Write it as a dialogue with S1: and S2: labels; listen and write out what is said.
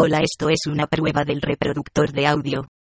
S1: Hola, esto es una prueba del reproductor de audio.